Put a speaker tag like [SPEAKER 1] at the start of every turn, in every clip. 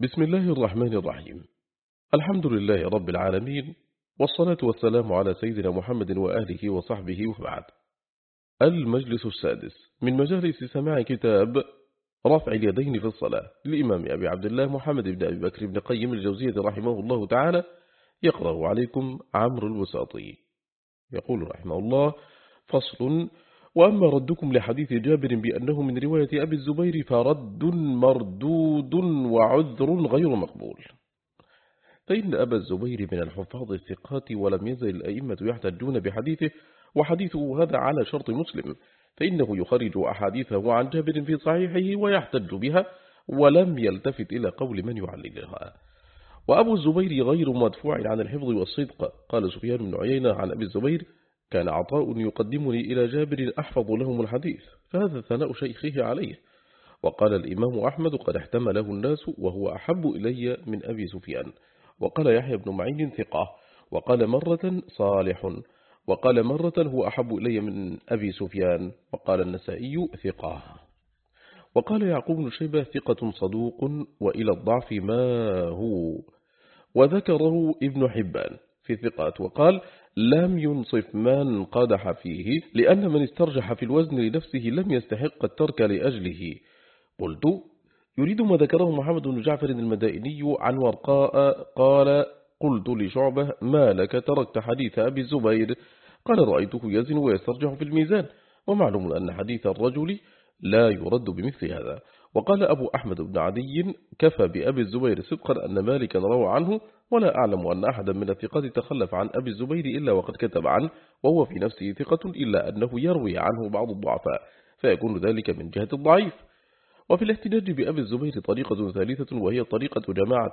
[SPEAKER 1] بسم الله الرحمن الرحيم. الحمد لله رب العالمين والصلاة والسلام على سيدنا محمد وآله وصحبه وبعد. المجلس السادس. من مجالس سماع كتاب رفع اليدين في الصلاة للإمام أبي عبد الله محمد بن أبي بكر بن قيم الجوزية رحمه الله تعالى يقرأ عليكم عمرو الوساطي يقول رحمه الله فصل وأما ردكم لحديث جابر بأنه من رواية أبي الزبير فرد مردود وعذر غير مقبول. فإن أبا الزبير من الحفاظ الثقات ولم يزل الأئمة يحتجون بحديثه وحديثه هذا على شرط مسلم فإنه يخرج أحاديثه عن جابر في صحيحه ويحتج بها ولم يلتفت إلى قول من يعللها وأبو الزبير غير مدفوع عن الحفظ والصدق. قال سفيان بن عيينة عن أبي الزبير كان عطاء يقدمني إلى جابر أحفظ لهم الحديث فهذا ثناء شيخه عليه. وقال الإمام أحمد قد احتمله الناس وهو أحب إلي من أبي سفيان. وقال يحيى بن معين ثقة. وقال مرة صالح. وقال مرة هو أحب إلي من أبي سفيان. وقال النسائي ثقة. وقال يعقوب بن شيبة ثقة صدوق وإلى الضعف ما هو. وذكره ابن حبان في الثقات وقال لم ينصف من قدح فيه لأن من استرجح في الوزن لنفسه لم يستحق الترك لأجله. قلت يريد ما ذكره محمد بن جعفر المدائني عن ورقاء قال قلت لشعبة ما لك؟ تركت حديث أبي الزبير. قال رأيته يزن ويسترجح في الميزان. ومعلوم أن حديث الرجل لا يرد بمثل هذا. وقال أبو أحمد بن عدي كفى بأبي الزبير صدقا أن مالكا روى عنه ولا أعلم أن أحدا من الثقات تخلف عن أبي الزبير إلا وقد كتب عنه وهو في نفسه ثقة إلا أنه يروي عنه بعض الضعفاء فيكون ذلك من جهة الضعيف. وفي الاحتجاج بأبي الزبير طريقة ثالثة وهي طريقة جماعة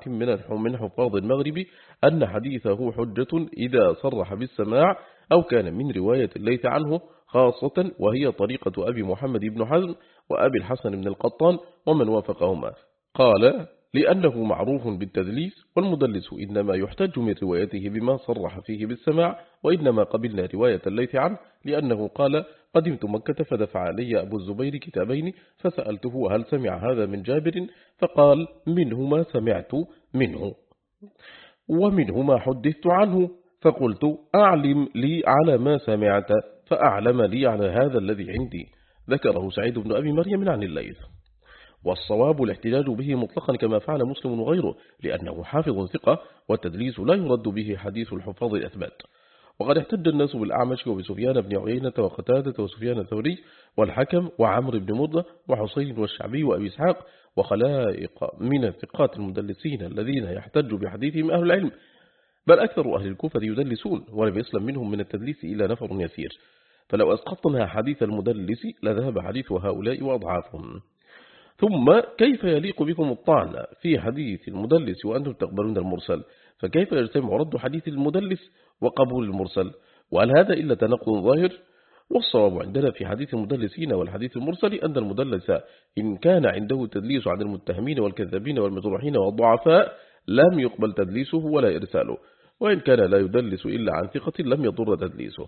[SPEAKER 1] من حفاظ المغرب أن حديثه حجة إذا صرح بالسماع أو كان من رواية الليث عنه خاصة وهي طريقة أبي محمد بن حزم وأبي الحسن بن القطان ومن وافقهما. قال لأنه معروف بالتدليس والمدلس إنما يحتج من روايته بما صرح فيه بالسماع وإنما قبلنا رواية الليث عنه لأنه قال قدمت مكة فدفع لي أبو الزبير كتابين فسألته هل سمع هذا من جابر فقال منه ما سمعت منه ومنه ما حدثت عنه فقلت أعلم لي على ما سمعت فأعلم لي على هذا الذي عندي. ذكره سعيد بن أبي مريم عن الليث. والصواب الاحتجاج به مطلقا كما فعل مسلم وغيره لأنه حافظ ثقة والتدليس لا يرد به حديث الحفاظ الأثبات. وقد احتج الناس بالأعمش وبسفيان بن عيينة وقتادة وسفيان الثوري والحكم وعمر بن مضة وحسين والشعبي وأبي إسحاق وخلائق من الثقات المدلسين الذين يحتج بحديثهم أهل العلم. بل أكثر أهل الكوفة يدلسون ولم يسلم منهم من التدليس إلا نفر يسير. فلو أسقطنا حديث المدلس لذهب حديث هؤلاء وأضعافهم. ثم كيف يليق بكم الطعن في حديث المدلس وأنتم تقبلون المرسل؟ فكيف يجتمع رد حديث المدلس وقبول المرسل؟ وهل هذا إلا تنقض ظاهر؟ والصواب عندنا في حديث المدلسين والحديث المرسل أن المدلس إن كان عنده تدليس عن المتهمين والكذابين والمجروحين والضعفاء لم يقبل تدليسه ولا إرساله. وإن كان لا يدلس إلا عن ثقة لم يضر تدليسه.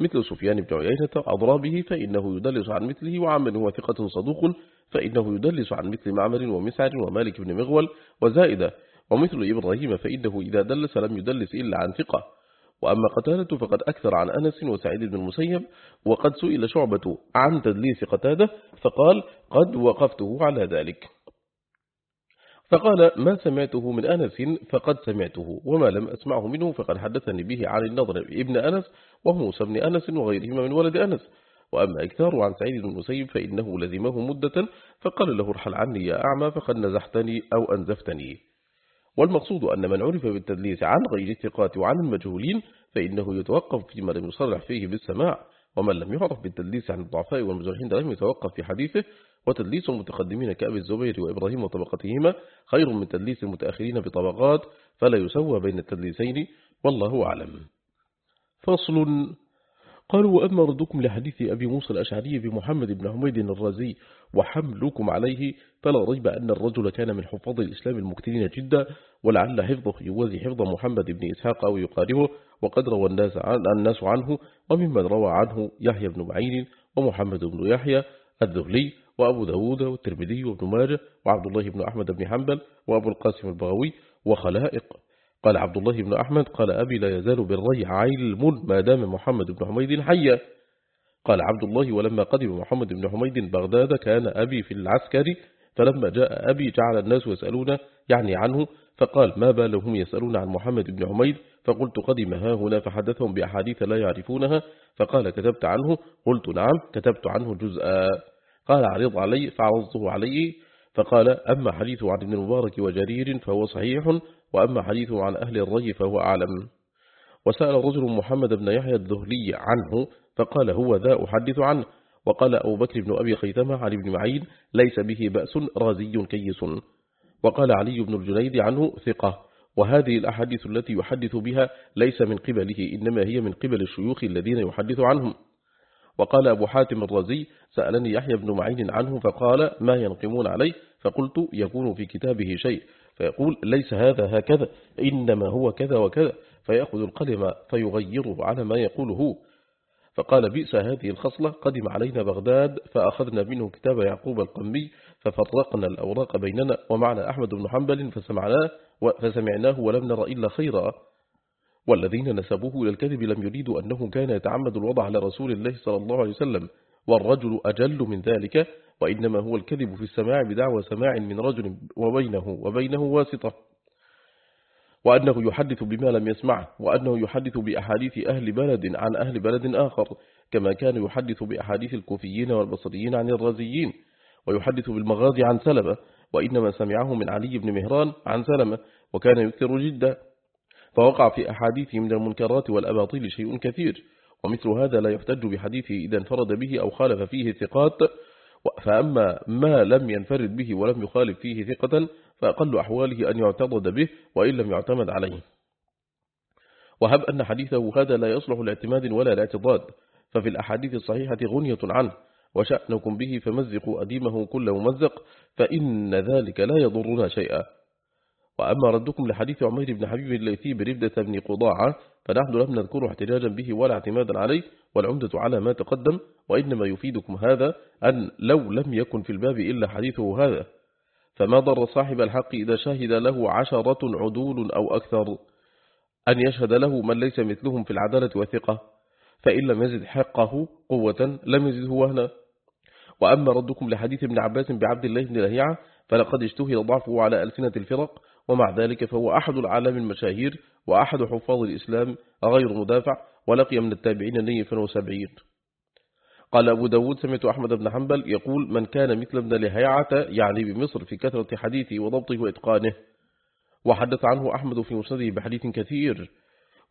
[SPEAKER 1] مثل سفيان بن عيينة أضرابه فإنه يدلس عن مثله وعمن هو ثقة صدوق فإنه يدلس عن مثل معمر ومسعر ومالك بن مغول وزائدة ومثل إبراهيم فإنه إذا دلس لم يدلس إلا عن ثقة. وأما قتادة فقد أكثر عن أنس وسعيد بن المسيب وقد سئل شعبة عن تدليس قتادة فقال قد وقفته على ذلك. فقال ما سمعته من أنس فقد سمعته وما لم أسمعه منه فقد حدثني به عن النظر ابن أنس وموسى بن أنس وغيرهما من ولد أنس. وأما إكثار عن سعيد بن المسيب فإنه لزمه مدة فقال له ارحل عني يا أعمى فقد نزحتني أو أنزفتني. والمقصود أن من عرف بالتدليس عن غير الثقات وعن المجهولين فإنه يتوقف فيما لم يصرح فيه بالسماع. ومن لم يعرف بالتدليس عن الضعفاء والمجرحين لم يتوقف في حديثه وتدليس المتقدمين كأبي الزبير وإبراهيم وطبقتهما خير من تدليس المتأخرين بطبقات فلا يسوى بين التدليسين والله أعلم. فصل. قالوا وأما ردكم لحديث أبي موسى الأشعري بمحمد بن حميد الرازي وحملكم عليه فلا ريب أن الرجل كان من حفاظ الإسلام المكترين جدا ولعل حفظه يوازي حفظ محمد بن إسحاق أو يقاربه وقد روى الناس, عن الناس عنه وممن روى عنه يحيى بن معين ومحمد بن يحيى الذهلي وأبو داود والترمذي وابن ماجه وعبد الله بن أحمد بن حنبل وأبو القاسم البغوي وخلائق. قال عبد الله بن أحمد قال أبي لا يزال بالري علم ما دام محمد بن حميد حيا. قال عبد الله ولما قدم محمد بن حميد بغداد كان أبي في العسكر فلما جاء أبي جعل الناس يسألون يعني عنه فقال ما بالهم يسألون عن محمد بن حميد فقلت قدم ها هنا فحدثهم بأحاديث لا يعرفونها. فقال كتبت عنه؟ قلت نعم كتبت عنه جزءا. قال عرض علي فعرضته عليه فقال أما حديث عن ابن المبارك وجرير فهو صحيح وأما حديث عن أهل الري فهو أعلم. وسأل رجل محمد بن يحيى الذهلي عنه فقال هو ذا أحدث عنه. وقال أبو بكر بن أبي خيثمة عن ابن معين ليس به بأس رازي كيس. وقال علي بن الجنيد عنه ثقة. وهذه الأحاديث التي يحدث بها ليس من قبله إنما هي من قبل الشيوخ الذين يحدث عنهم. وقال أبو حاتم الرزي سألني يحيى بن معين عنه فقال ما ينقمون عليه؟ فقلت يكون في كتابه شيء. فيقول ليس هذا هكذا إنما هو كذا وكذا. فيأخذ القلم فيغيره على ما يقوله. فقال بئس هذه الخصلة قدم علينا بغداد فأخذنا منه كتاب يعقوب القمي ففرقنا الأوراق بيننا ومعنا أحمد بن حنبل فسمعناه, فسمعناه ولم نرى إلا خيرا. والذين نسبوه إلى الكذب لم يريدوا أنه كان يتعمد الوضع على رسول الله صلى الله عليه وسلم. والرجل أجل من ذلك وإنما هو الكذب في السماع بدعوى سماع من رجل وبينه وبينه واسطة. وأنه يحدث بما لم يسمعه وأنه يحدث بأحاديث أهل بلد عن أهل بلد آخر كما كان يحدث بأحاديث الكوفيين والبصريين عن الرازيين ويحدث بالمغازي عن سلمة وإنما سمعه من علي بن مهران عن سلمة وكان يكثر جدا. فوقع في أحاديث من المنكرات والأباطيل شيء كثير ومثل هذا لا يحتج بحديثه إذا انفرد به أو خالف فيه ثقات فأما ما لم ينفرد به ولم يخالف فيه ثقة فأقل أحواله أن يعتضد به وإن لم يعتمد عليه. وهب أن حديثه هذا لا يصلح لاعتماد ولا الاعتضاد ففي الأحاديث الصحيحة غنية عنه وشأنكم به فمزقوا أديمه كل ممزق فإن ذلك لا يضرنا شيئا. وأما ردكم لحديث عمير بن حبيب الليثي بربدة بن قضاعة فنحن لم نذكر احتجاجا به ولا اعتمادا عليه والعمدة على ما تقدم وإنما يفيدكم هذا أن لو لم يكن في الباب إلا حديثه هذا. فما ضر صاحب الحق إذا شهد له عشرة عدول أو أكثر أن يشهد له من ليس مثلهم في العدالة وثقة فإن لم يزد حقه قوة لم يزده وهنا. وأما ردكم لحديث ابن عباس بعبد الله بن لهيعة فلقد اشتهر ضعفه على ألسنة الفرق ومع ذلك فهو أحد العالم المشاهير وأحد حفاظ الإسلام غير مدافع ولقي من التابعين نيفا وسبعين قال أبو داود سمعت أحمد بن حنبل يقول من كان مثل ابن لهيعة يعني بمصر في كثرة حديثه وضبطه وإتقانه. وحدث عنه أحمد في مسنده بحديث كثير.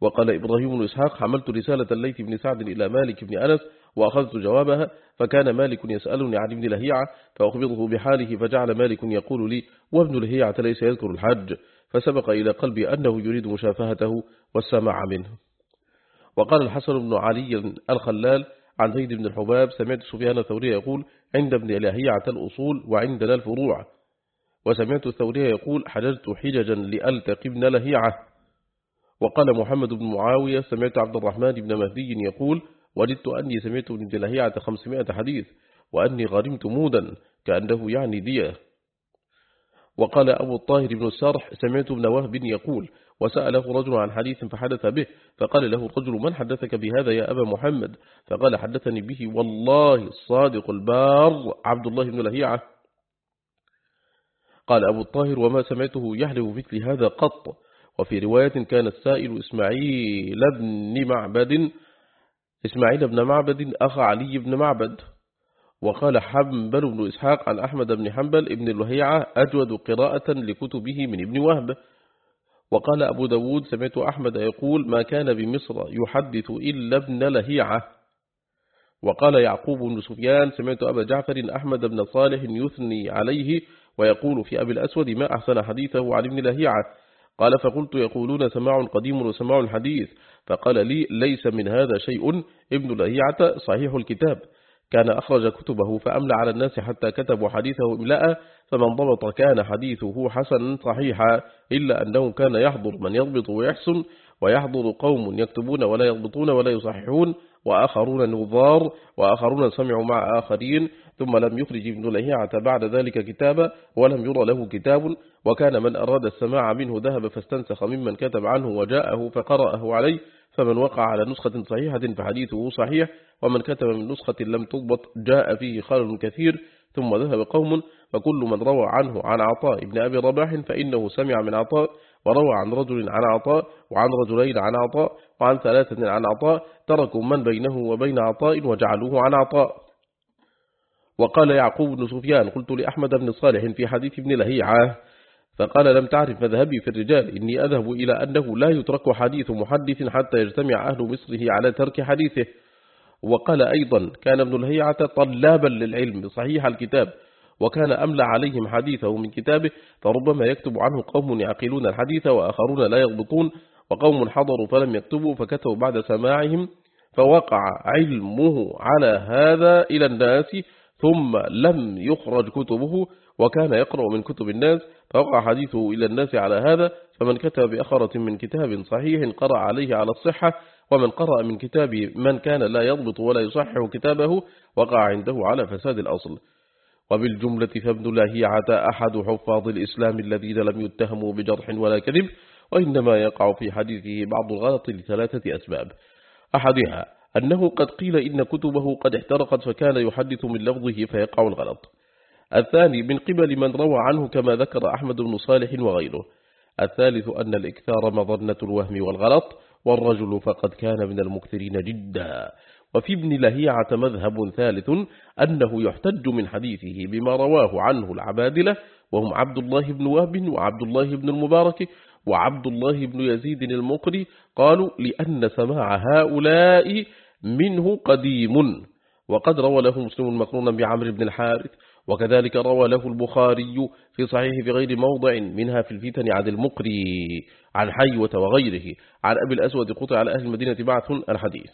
[SPEAKER 1] وقال إبراهيم بن إسحاق حملت رسالة الليث بن سعد إلى مالك بن أنس وأخذت جوابها فكان مالك يسألني عن ابن لهيعة فأخبره بحاله فجعل مالك يقول لي وابن لهيعة ليس يذكر الحج. فسبق إلى قلبي أنه يريد مشافهته والسماع منه. وقال الحسن بن علي الخلال عن زيد بن الحباب سمعت سفيان الثوري يقول عند ابن لهيعة الأصول وعندنا الفروع. وسمعت الثوري يقول حججت حججا لألتقي ابن لهيعة. وقال محمد بن معاوية سمعت عبد الرحمن بن مهدي يقول وجدت أني سمعت ابن لهيعة خمسمائة حديث وأني غرمت مودا كأنه يعني ديه وقال أبو الطاهر بن السارح سمعت ابن وهب يقول وسأله رجل عن حديث فحدث به فقال له الرجل من حدثك بهذا يا أبا محمد فقال حدثني به والله الصادق البار عبد الله بن لهيعة قال أبو الطاهر وما سمعته يحلف مثل هذا قط وفي رواية كان السائل إسماعيل بن معبد إسماعيل بن معبد أخ علي بن معبد وقال حنبل بن إسحاق عن أحمد بن حنبل ابن اللهيعة أجود قراءة لكتبه من ابن وهب. وقال أبو داود سمعت أحمد يقول ما كان بمصر يحدث إلا ابن لهيعة. وقال يعقوب بن سفيان سمعت أبا جعفر أحمد بن صالح يثني عليه ويقول في أبي الأسود ما أحسن حديثه عن ابن لهيعة. قال فقلت يقولون سماع قديم وسماع حديث. فقال لي ليس من هذا شيء. ابن لهيعة صحيح الكتاب. كان أخرج كتبه فأملى على الناس حتى كتبوا حديثه إملاء فمن ضبط كان حديثه حسنا صحيحا إلا أنه كان يحضر من يضبط ويحسن. ويحضر قوم يكتبون ولا يضبطون ولا يصححون وآخرون نظار وآخرون سمعوا مع آخرين ثم لم يخرج ابن لهيعة بعد ذلك كتابا ولم يرى له كتاب وكان من أراد السماع منه ذهب فاستنسخ ممن كتب عنه وجاءه فقرأه عليه فمن وقع على نسخة صحيحة فحديثه صحيح ومن كتب من نسخة لم تضبط جاء فيه خلل كثير ثم ذهب قوم فكل من روى عنه عن عطاء ابن أبي رباح فإنه سمع من عطاء وروى عن رجل عن عطاء وعن رجلين عن عطاء وعن ثلاثة عن عطاء تركوا من بينه وبين عطاء وجعلوه عن عطاء. وقال يعقوب بن سفيان قلت لأحمد بن صالح في حديث ابن لهيعة فقال لم تعرف مذهبي في الرجال إني أذهب إلى أنه لا يترك حديث محدث حتى يجتمع أهل مصره على ترك حديثه. وقال أيضا كان ابن الهيعة طلابا للعلم صحيح الكتاب وكان أملى عليهم حديثه من كتابه فربما يكتب عنه قوم يعقلون الحديث وآخرون لا يضبطون وقوم حضروا فلم يكتبوا فكتبوا بعد سماعهم فوقع علمه على هذا إلى الناس ثم لم يخرج كتبه وكان يقرأ من كتب الناس فوقع حديثه إلى الناس على هذا فمن كتب بأخرة من كتاب صحيح قرأ عليه على الصحة ومن قرأ من كتاب من كان لا يضبط ولا يصحح كتابه وقع عنده على فساد الأصل. وبالجملة فابن لاهيعة أحد حفاظ الإسلام الذين لم يتهموا بجرح ولا كذب وإنما يقع في حديثه بعض الغلط لثلاثة أسباب. أحدها أنه قد قيل إن كتبه قد احترقت فكان يحدث من لفظه فيقع الغلط. الثاني من قبل من روى عنه كما ذكر أحمد بن صالح وغيره. الثالث أن الإكثار مظنة الوهم والغلط والرجل فقد كان من المكثرين جدا. وفي ابن لهيعة مذهب ثالث أنه يحتج من حديثه بما رواه عنه العبادلة وهم عبد الله بن وهب وعبد الله بن المبارك وعبد الله بن يزيد المقري قالوا لأن سماع هؤلاء منه قديم. وقد روى له مسلم مقرونا بعمر بن الحارث وكذلك روى له البخاري في صحيح في غير موضع منها في الفتن عن المقري عن حيوة وغيره. عن أبي الأسود قطع على أهل المدينة بعث الحديث.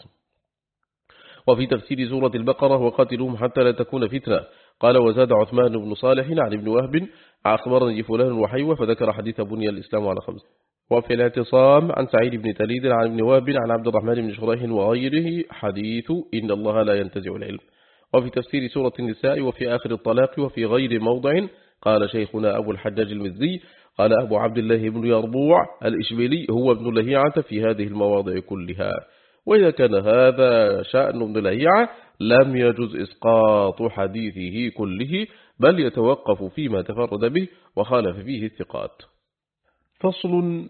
[SPEAKER 1] وفي تفسير سورة البقرة وقاتلهم حتى لا تكون فتنة. قال وزاد عثمان بن صالح عن ابن وهب أخبرني فلان وحيوة فذكر حديث بني الإسلام على خمس. وفي الاعتصام عن سعيد بن تليد عن ابن وهب عن عبد الرحمن بن شريح وغيره حديث إن الله لا ينتزع العلم. وفي تفسير سورة النساء وفي آخر الطلاق وفي غير موضع قال شيخنا أبو الحجاج المزي قال أبو عبد الله بن يربوع الإشبيلي هو ابن لهيعة في هذه المواضع كلها. وإذا كان هذا شأن ابن لهيعة لم يجز إسقاط حديثه كله بل يتوقف فيما تفرد به وخالف فيه الثقات. فصل.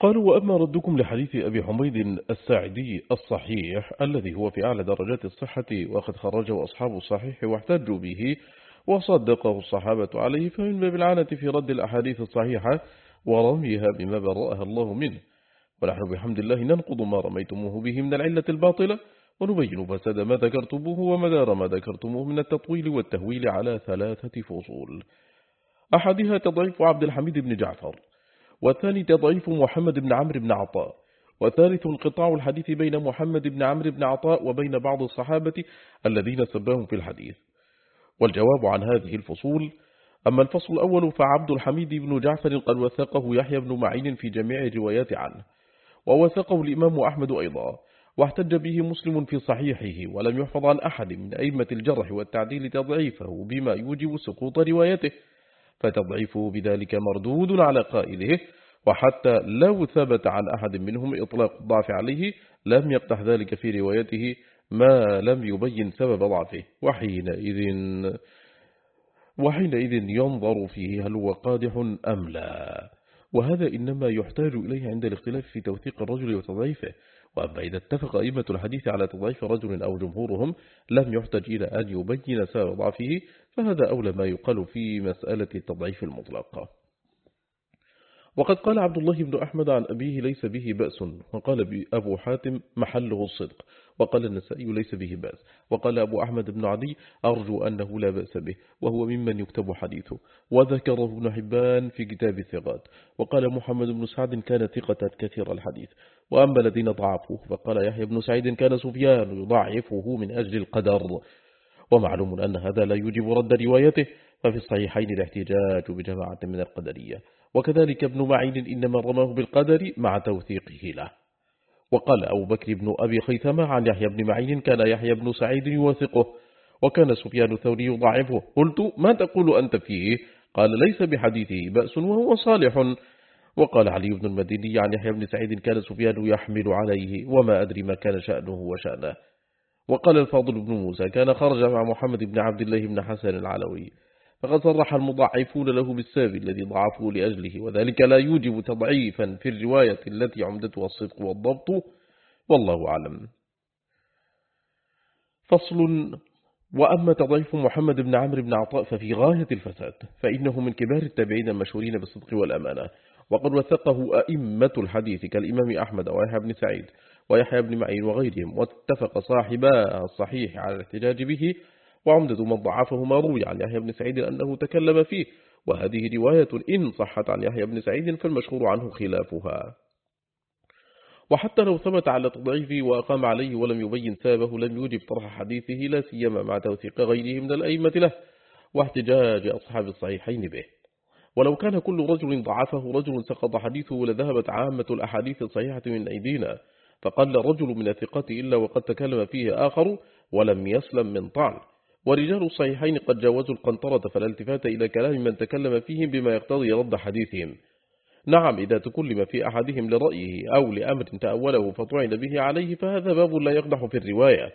[SPEAKER 1] قالوا وأما ردكم لحديث أبي حميد الساعدي الصحيح الذي هو في أعلى درجات الصحة وقد خرجه أصحاب الصحيح واحتجوا به وصدقه الصحابة عليه فمن باب العنة في رد الأحاديث الصحيحة ورميها بما برأها الله منه. ونحن بحمد الله ننقض ما رميتموه به من العلة الباطلة ونبين فساد ما ذكرتموه ومدار ما ذكرتموه من التطويل والتهويل على ثلاثة فصول. أحدها تضعيف عبد الحميد بن جعفر والثاني تضعيف محمد بن عمرو بن عطاء وثالث انقطاع الحديث بين محمد بن عمرو بن عطاء وبين بعض الصحابة الذين سباهم في الحديث. والجواب عن هذه الفصول أما الفصل الأول فعبد الحميد بن جعفر قد وثقه يحيى بن معين في جميع الروايات عنه. ووثقه الإمام أحمد أيضا واحتج به مسلم في صحيحه ولم يحفظ عن أحد من أئمة الجرح والتعديل تضعيفه بما يوجب سقوط روايته فتضعيفه بذلك مردود على قائله وحتى لو ثبت عن أحد منهم إطلاق الضعف عليه لم يقتح ذلك في روايته ما لم يبين سبب ضعفه. وحينئذ وحينئذ ينظر فيه هل هو قادح أم لا. وهذا إنما يحتاج إليه عند الاختلاف في توثيق الرجل وتضعيفه. وأما إذا اتفق أئمة الحديث على تضعيف رجل أو جمهورهم لم يحتج إلى أن يبين سبب ضعفه فهذا أولى ما يقال في مسألة التضعيف المطلقة وقد قال عبد الله بن أحمد عن أبيه ليس به بأس وقال أبو حاتم محله الصدق. وقال النسائي ليس به بأس. وقال أبو أحمد بن عدي أرجو أنه لا بأس به وهو ممن يكتب حديثه. وذكره ابن حبان في كتاب الثقات. وقال محمد بن سعد كان ثقة كثير الحديث. وأما الذين ضعفوه فقال يحيى بن سعيد كان سفيان يضعفه من أجل القدر. ومعلوم أن هذا لا يجب رد روايته ففي الصحيحين الاحتجاج بجماعة من القدرية. وكذلك ابن معين إنما رماه بالقدر مع توثيقه له. وقال أبو بكر بن أبي خيثمة عن يحيى بن معين كان يحيى بن سعيد يوثقه وكان سفيان الثوري يضعفه. قلت ما تقول أنت فيه؟ قال ليس بحديثه بأس وهو صالح. وقال علي بن المديني عن يحيى بن سعيد كان سفيان يحمل عليه وما أدري ما كان شأنه وشأنه. وقال الفاضل بن موسى كان خرج مع محمد بن عبد الله بن حسن العلوي. فقد صرح المضعفون له بالسبب الذي ضعفوا لأجله وذلك لا يوجب تضعيفا في الرواية التي عمدتها الصدق والضبط والله أعلم. فصل وأما تضعيف محمد بن عمرو بن عطاء ففي غاية الفساد فإنه من كبار التابعين المشهورين بالصدق والأمانة وقد وثقه أئمة الحديث كالإمام أحمد ويحيى بن سعيد ويحيى بن معين وغيرهم واتفق صاحبا الصحيح على الاحتجاج به وعمدة من ضعفه ما روي عن يحيى بن سعيد أنه تكلم فيه وهذه رواية إن صحت عن يحيى بن سعيد فالمشهور عنه خلافها. وحتى لو ثبت على تضعيفه وأقام عليه ولم يبين سابه لم يوجب طرح حديثه لا سيما مع توثيق غيره من الأئمة له واحتجاج أصحاب الصحيحين به. ولو كان كل رجل ضعفه رجل سقط حديثه لذهبت عامة الأحاديث الصحيحة من أيدينا فقل رجل من الثقات إلا وقد تكلم فيه آخر ولم يسلم من طعن. ورجال الصحيحين قد جاوزوا القنطرة فلا التفات إلى كلام من تكلم فيهم بما يقتضي رد حديثهم. نعم إذا تكلم في أحدهم لرأيه أو لأمر تأوله فطعن به عليه فهذا باب لا يقدح في الرواية.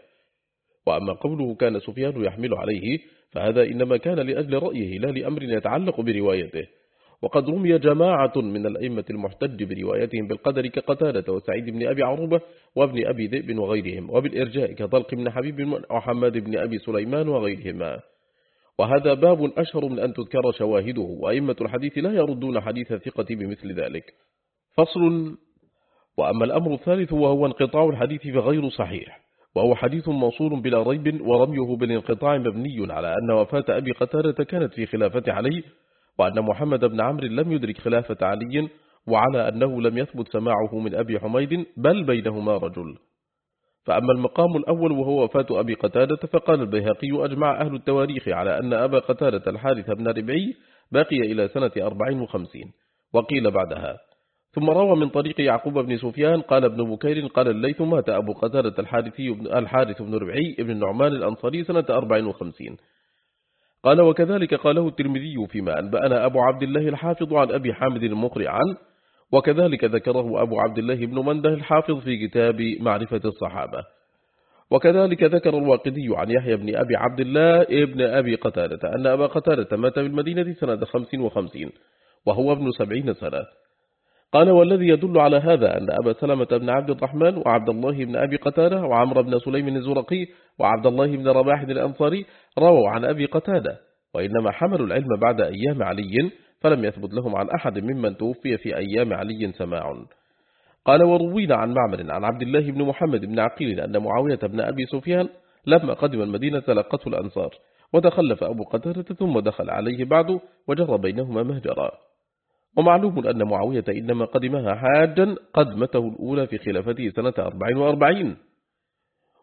[SPEAKER 1] وأما قوله كان سفيان يحمل عليه فهذا إنما كان لأجل رأيه لا لأمر يتعلق بروايته. وقد رمي جماعة من الأئمة المحتج بروايتهم بالقدر كقتالة وسعيد بن أبي عروبة وابن أبي ذئب وغيرهم وبالإرجاء كطلق بن حبيب وحماد بن أبي سليمان وغيرهما. وهذا باب أشهر من أن تذكر شواهده وأئمة الحديث لا يردون حديث الثقة بمثل ذلك. فصل وأما الأمر الثالث وهو انقطاع الحديث فغير صحيح وهو حديث موصول بلا ريب ورميه بالانقطاع مبني على أن وفاة أبي قتادة كانت في خلافة علي وأن محمد بن عمرو لم يدرك خلافة علي وعلى أنه لم يثبت سماعه من أبي حميد بل بينهما رجل. فأما المقام الأول وهو وفاة أبي قتادة فقال البيهقي أجمع أهل التواريخ على أن أبا قتادة الحارث بن ربعي بقي إلى سنة 54 وقيل بعدها. ثم روى من طريق يعقوب بن سفيان قال ابن بكير قال الليث مات أبو قتادة الحارثي الحارث بن ربعي ابن النعمان الأنصاري سنة 54 قال وكذلك قاله الترمذي فيما أنبأنا أبو عبد الله الحافظ عن أبي حامد المقرع عن وكذلك ذكره أبو عبد الله بن منده الحافظ في كتاب معرفة الصحابة. وكذلك ذكر الواقدي عن يحيى بن أبي عبد الله ابن أبي قتادة أن أبا قتادة مات بالمدينة سنة 55 وهو ابن سبعين سنة. قال والذي يدل على هذا أن أبا سلمة بن عبد الرحمن وعبد الله بن أبي قتادة وعمر بن سليم الزرقي وعبد الله بن رباح الأنصاري رووا عن أبي قتادة وإنما حملوا العلم بعد أيام علي فلم يثبت لهم عن أحد ممن توفي في أيام علي سماع. قال وروينا عن معمر عن عبد الله بن محمد بن عقيل أن معاوية بن أبي سفيان لما قدم المدينة لقته الأنصار وتخلف أبو قتادة ثم دخل عليه بعد وجر بينهما مهجرا. ومعلوم أن معاوية إنما قدمها حاجا قدمته الأولى في خلافته سنة 44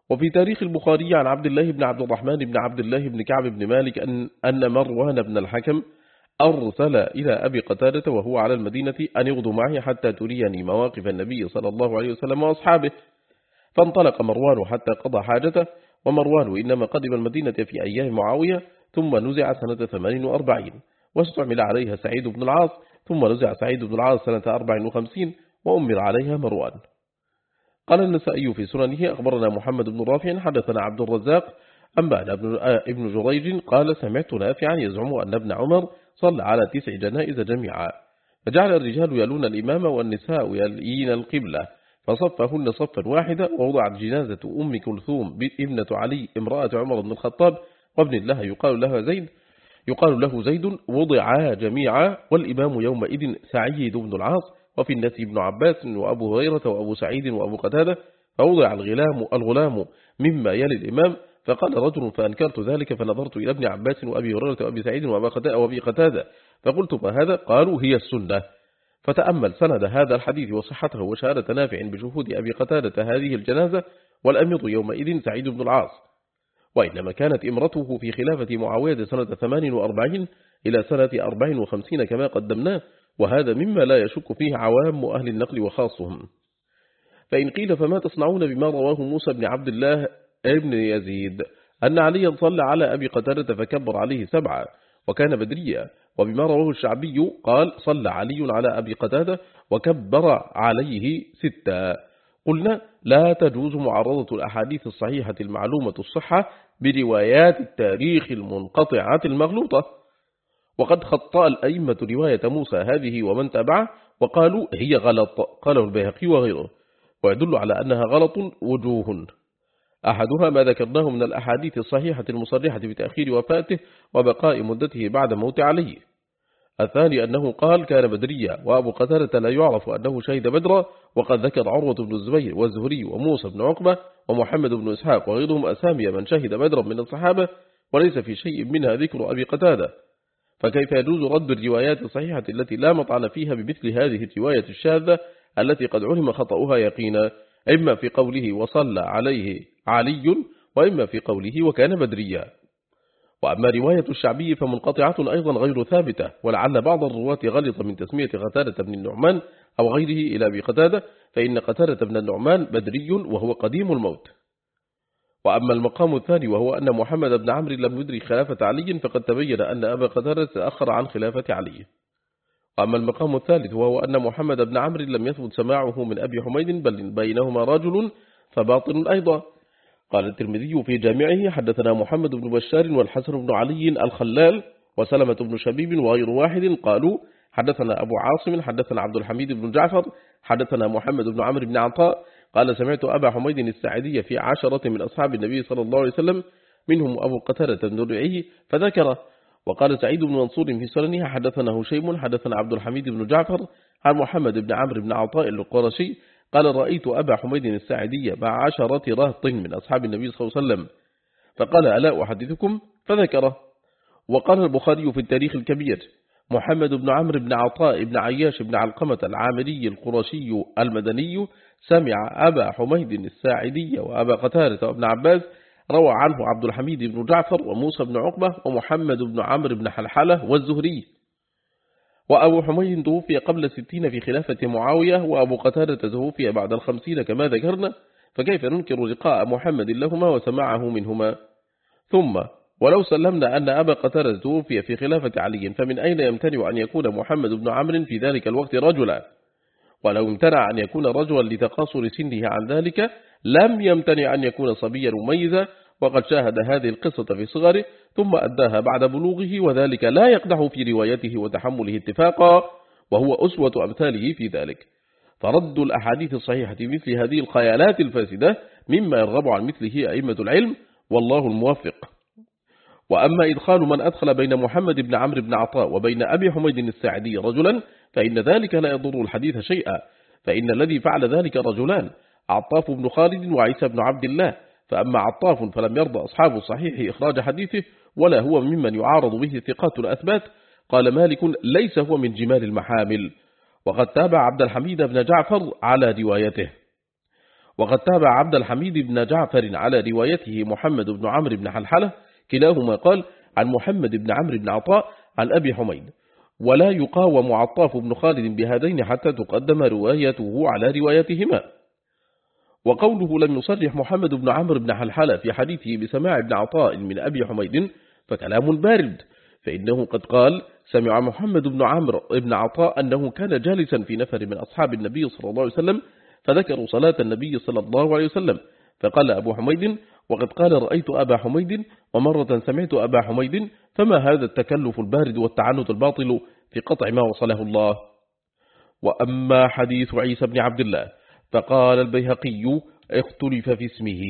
[SPEAKER 1] وفي تاريخ البخاري عن عبد الله بن عبد الرحمن بن عبد الله بن كعب بن مالك أن, أن مروان بن الحكم أرسل إلى أبي قتادة وهو على المدينة أن يغدو معي حتى تريني مواقف النبي صلى الله عليه وسلم وأصحابه. فانطلق مروان حتى قضى حاجته ومروان إنما قدم المدينة في أيام معاوية ثم نزع سنة 48 واستعمل عليها سعيد بن العاص ثم نزع سعيد بن العاص سنة 54 وأمر عليها مروان. قال النسائي في سننه أخبرنا محمد بن رافع حدثنا عبد الرزاق أنبأنا ابن جريج قال سمعت نافعا يزعم أن ابن عمر صلى على تسع جنائز جميعا. فجعل الرجال يلون الإمام والنساء يلين القبلة فصفهن صفا واحدا ووضعت جنازة أم كلثوم ابنة علي امرأة عمر بن الخطاب وابن لها يقال لها زيد يقال له زيد وضعا جميعا والإمام يومئذ سعيد بن العاص وفي الناس ابن عباس وأبو هريرة وأبو سعيد وأبو قتادة فوضع الغلام, الغلام مما يلي الإمام فقال رجل فأنكرت ذلك فنظرت إلى ابن عباس وأبي هريرة وأبي سعيد وأبي قتادة فقلت ما هذا؟ قالوا هي السنة. فتأمل سند هذا الحديث وصحته وشهادة نافع بشهود أبي قتادة هذه الجنازة والأمير يومئذ سعيد بن العاص. وإنما كانت إمرته في خلافة معاوية سنة 48 إلى سنة 54 كما قدمناه وهذا مما لا يشك فيه عوام أهل النقل وخاصهم. فإن قيل فما تصنعون بما رواه موسى بن عبد الله ابن يزيد أن عليا صلى على أبي قتادة فكبر عليه سبعة وكان بدريا وبما رواه الشعبي قال صلى علي على أبي قتادة وكبر عليه ستة. قلنا لا تجوز معارضة الأحاديث الصحيحة المعلومة الصحة بروايات التاريخ المنقطعة المغلوطة. وقد خطأ الأئمة رواية موسى هذه ومن تبعه وقالوا هي غلط قاله البيهقي وغيره ويدل على أنها غلط وجوه. أحدها ما ذكرناه من الأحاديث الصحيحة المصرحة بتأخير وفاته وبقاء مدته بعد موت عليه الثاني أنه قال كان بدريا وأبو قتالة لا يعرف أنه شهد بدرا وقد ذكر عروة بن الزبير والزهري وموسى بن عقبة ومحمد بن إسحاق وغيرهم أسامي من شهد بدرا من الصحابة وليس في شيء منها ذكر أبي قتادة. فكيف يجوز رد الروايات الصحيحة التي لا مطعن فيها بمثل هذه الرواية الشاذة التي قد علم خطأها يقينا؟ إما في قوله وصلى عليه علي وإما في قوله وكان بدريا. وأما رواية الشعبي فمنقطعة أيضا غير ثابتة ولعل بعض الرواة غلط من تسمية قتادة بن النعمان أو غيره إلى أبي قتادة فإن قتادة بن النعمان بدري وهو قديم الموت. وأما المقام الثاني وهو أن محمد بن عمرو لم يدرك خلافة علي فقد تبين أن أبا قتادة تأخر عن خلافة علي. وأما المقام الثالث وهو أن محمد بن عمرو لم يثبت سماعه من أبي حميد بل بينهما رجل فباطل أيضا. قال الترمذي في جامعه حدثنا محمد بن بشار والحسن بن علي الخلال وسلمة بن شبيب وغير واحد قالوا حدثنا أبو عاصم حدثنا عبد الحميد بن جعفر حدثنا محمد بن عمرو بن عطاء قال سمعت أبا حميد الساعدي في عشرة من أصحاب النبي صلى الله عليه وسلم منهم أبو قتادة بن فذكره وقال سعيد بن منصور في سننه حدثنا هشيم حدثنا عبد الحميد بن جعفر عن محمد بن عمرو بن عطاء القرشي قال رأيت أبا حميد الساعدي مع عشرة رهط من أصحاب النبي صلى الله عليه وسلم. فقال ألا أحدثكم؟ فذكره. وقال البخاري في التاريخ الكبير محمد بن عمرو بن عطاء بن عياش بن علقمة العامري القرشي المدني سمع أبا حميد الساعدي وأبا قتالة وابن عباس روى عنه عبد الحميد بن جعفر وموسى بن عقبة ومحمد بن عمرو بن حلحلة والزهري. وأبو حميد توفي قبل الستين في خلافة معاوية وأبو قتادة توفي بعد الخمسين كما ذكرنا فكيف ننكر لقاء محمد لهما وسماعه منهما؟ ثم ولو سلمنا أن أبا قتادة توفي في خلافة علي فمن أين يمتنع أن يكون محمد بن عمرو في ذلك الوقت رجلا؟ ولو امتنع أن يكون رجلا لتقاصر سنه عن ذلك لم يمتنع أن يكون صبيا مميزا وقد شاهد هذه القصة في صغره ثم أداها بعد بلوغه وذلك لا يقدح في روايته وتحمله اتفاقا وهو أسوة أمثاله في ذلك. فرد الأحاديث الصحيحة مثل هذه الخيالات الفاسدة مما يرغب عن مثله أئمة العلم والله الموفق وأما إدخال من أدخل بين محمد بن عمرو بن عطاء وبين أبي حميد الساعدي رجلا فإن ذلك لا يضر الحديث شيئا فإن الذي فعل ذلك رجلان عطاف بن خالد وعيسى بن عبد الله فأما عطاف فلم يرضى أصحاب الصحيح إخراج حديثه ولا هو ممن يعارض به ثقات الأثبات قال مالك ليس هو من جمال المحامل. وقد تابع عبد الحميد بن جعفر على روايته. وقد تابع عبد الحميد بن جعفر على روايته محمد بن عمرو بن حلحلة كلاهما قال عن محمد بن عمرو بن عطاء عن أبي حميد. ولا يقاوم عطاف بن خالد بهذين حتى تقدم روايته على روايتهما. وقوله لم يصرح محمد بن عمرو بن حلحلة في حديثه بسماع ابن عطاء من أبي حميد فكلام بارد فإنه قد قال سمع محمد بن عمرو بن عطاء أنه كان جالسا في نفر من أصحاب النبي صلى الله عليه وسلم فذكروا صلاة النبي صلى الله عليه وسلم. فقال أبو حميد وقد قال رأيت أبا حميد ومرة سمعت أبا حميد فما هذا التكلف البارد والتعنت الباطل في قطع ما وصله الله. وأما حديث عيسى بن عبد الله فقال البيهقي اختلف في اسمه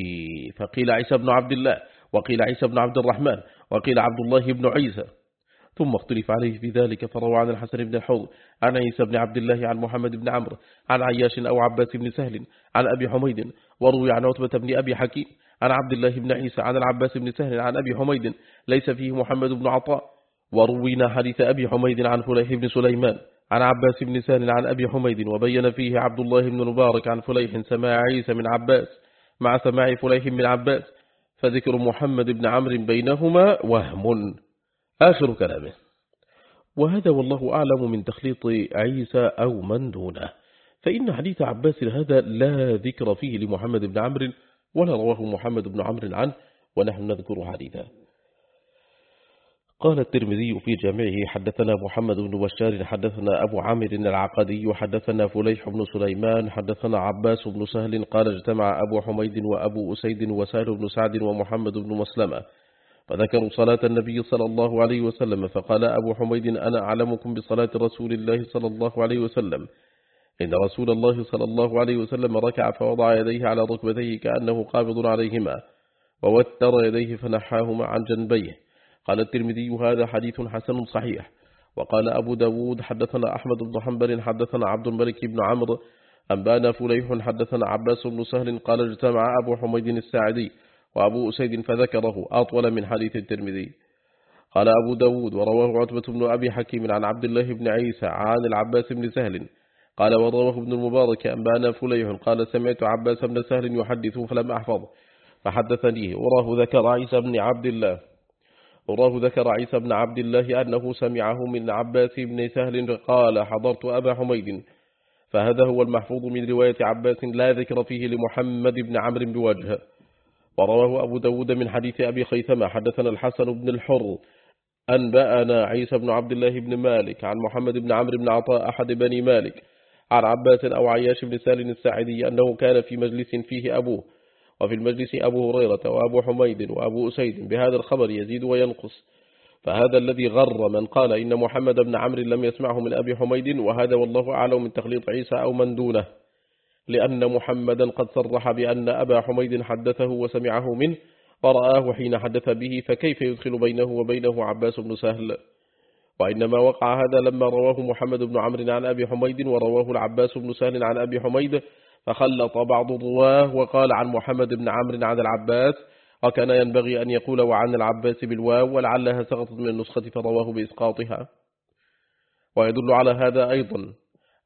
[SPEAKER 1] فقيل عيسى بن عبد الله وقيل عيسى بن عبد الرحمن وقيل عبد الله بن عيسى ثم اختلف عليه في ذلك فروى عن الحسن بن الحوض عن عيسى بن عبد الله عن محمد بن عمرو عن عياش أو عباس بن سهل عن أبي حميد وروي عن عتبة بن أبي حكيم عن عبد الله بن عيسى عن العباس بن سهل عن أبي حميد ليس فيه محمد بن عطاء. وروينا حديث أبي حميد عن فليح بن سليمان عن عباس بن سهل عن أبي حميد وبين فيه عبد الله بن مبارك عن فليح سماع عيسى من عباس مع سماع فليح من عباس فذكر محمد بن عمرو بينهما وهم. آخر كلامه. وهذا والله أعلم من تخليط عيسى أو من دونه. فإن حديث عباس هذا لا ذكر فيه لمحمد بن عمرو ولا رواه محمد بن عمرو عنه ونحن نذكر حديثا قال الترمذي في جامعه حدثنا محمد بن بشار حدثنا أبو عامر العقدي حدثنا فليح بن سليمان حدثنا عباس بن سهل قال اجتمع أبو حميد وأبو أسيد وسهل بن سعد ومحمد بن مسلمة فذكروا صلاة النبي صلى الله عليه وسلم فقال أبو حميد أنا أعلمكم بصلاة رسول الله صلى الله عليه وسلم. إن رسول الله صلى الله عليه وسلم ركع فوضع يديه على ركبتيه كأنه قابض عليهما ووتر يديه فنحاهما عن جنبيه. قال الترمذي هذا حديث حسن صحيح. وقال أبو داود حدثنا أحمد بن حنبل حدثنا عبد الملك بن عمرو أنبانا فليح حدثنا عباس بن سهل قال اجتمع أبو حميد الساعدي وأبو أسيد فذكره أطول من حديث الترمذي. قال أبو داود ورواه عتبة بن أبي حكيم عن عبد الله بن عيسى عن العباس بن سهل. قال ورواه ابن المبارك أنبانا فليح قال سمعت عباس بن سهل يحدث فلم أحفظ فحدثنيه وراه ذكر عيسى بن عبد الله. وراه ذكر عيسى بن عبد الله أنه سمعه من عباس بن سهل قال حضرت أبا حميد. فهذا هو المحفوظ من رواية عباس لا ذكر فيه لمحمد بن عمرو بوجه. ورواه أبو داود من حديث أبي خيثمة. حدثنا الحسن بن الحر. أنبأنا عيسى بن عبد الله بن مالك عن محمد بن عمرو بن عطاء أحد بني مالك عن عباس أو عياش بن سال الساعدي أنه كان في مجلس فيه أبوه. وفي المجلس أبو هريرة وأبو حميد وأبو أسيد بهذا الخبر يزيد وينقص. فهذا الذي غر من قال إن محمد بن عمرو لم يسمعه من أبي حميد وهذا والله أعلم من تخليط عيسى أو من دونه. لأن محمدا قد صرح بأن أبا حميد حدثه وسمعه منه ورآه حين حدث به فكيف يدخل بينه وبينه عباس بن سهل؟ وإنما وقع هذا لما رواه محمد بن عمرو عن أبي حميد ورواه العباس بن سهل عن أبي حميد فخلط بعض الرواه وقال عن محمد بن عمرو عن العباس وكان ينبغي أن يقول وعن العباس بالواو ولعلها سقطت من النسخة فرواه بإسقاطها. ويدل على هذا أيضا